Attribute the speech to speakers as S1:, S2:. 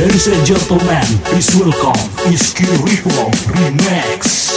S1: Ladies and gentlemen, please welcome Iski Ripple Remix.